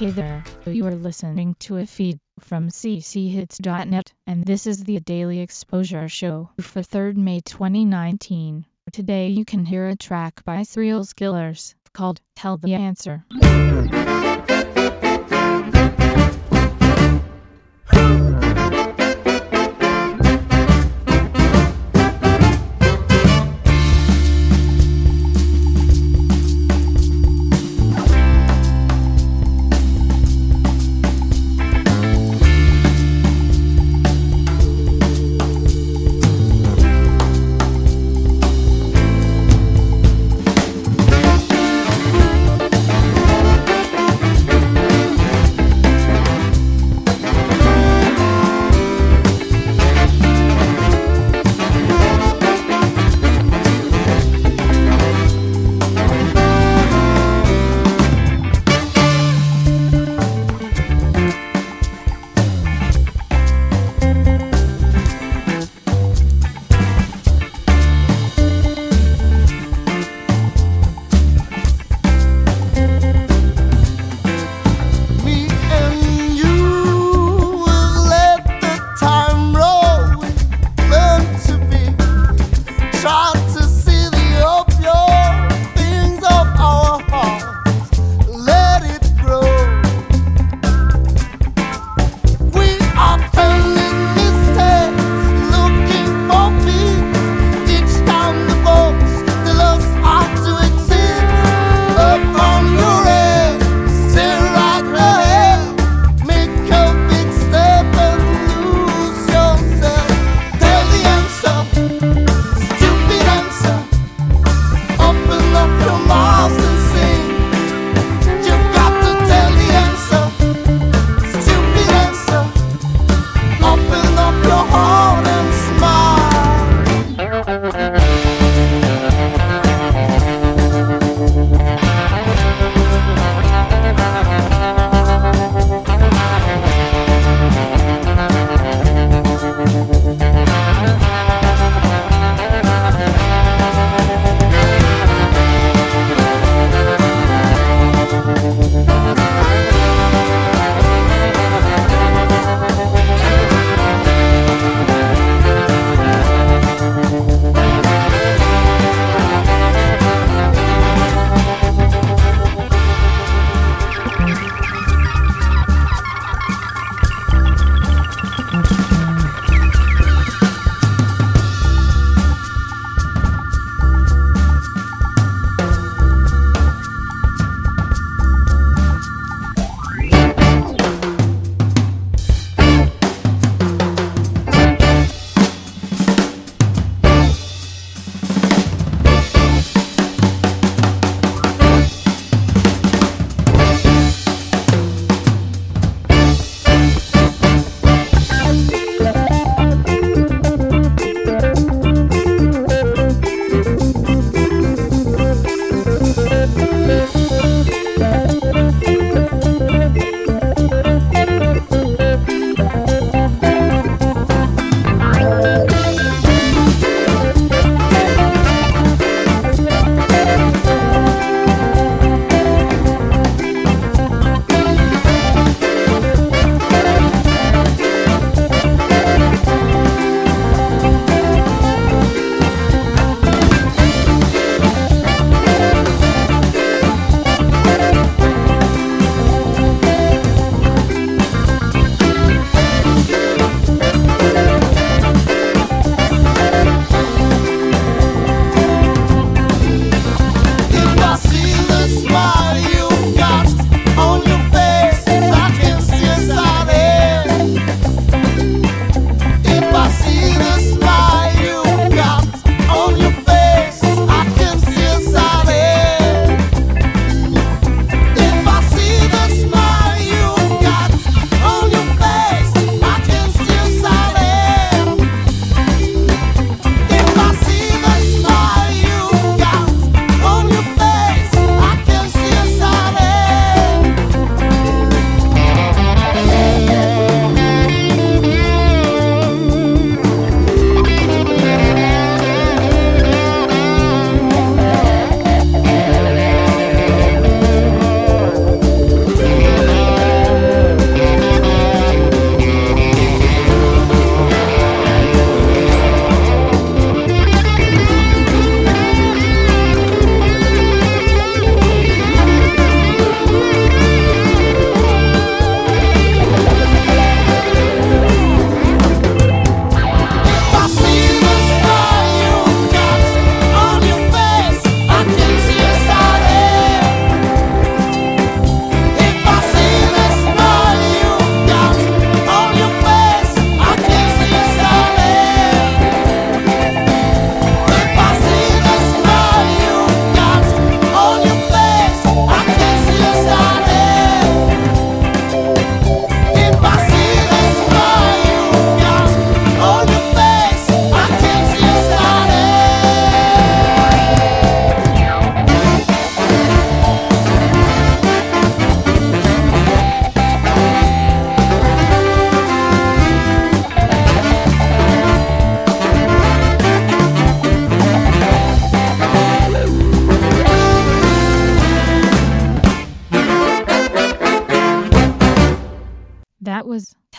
Hey there, you are listening to a feed from cchits.net, and this is the Daily Exposure Show for 3rd May 2019. Today you can hear a track by Thrill Skillers called Tell the Answer. Hmm.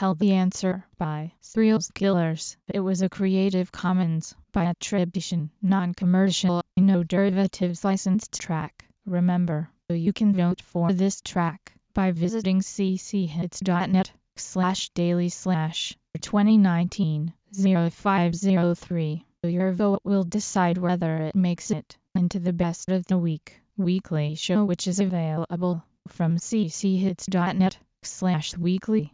The Answer by Thrills Killers. It was a Creative Commons by attribution, non-commercial, no derivatives licensed track. Remember, you can vote for this track by visiting cchits.net slash daily slash 2019 0503. Your vote will decide whether it makes it into the best of the week weekly show which is available from cchits.net slash weekly.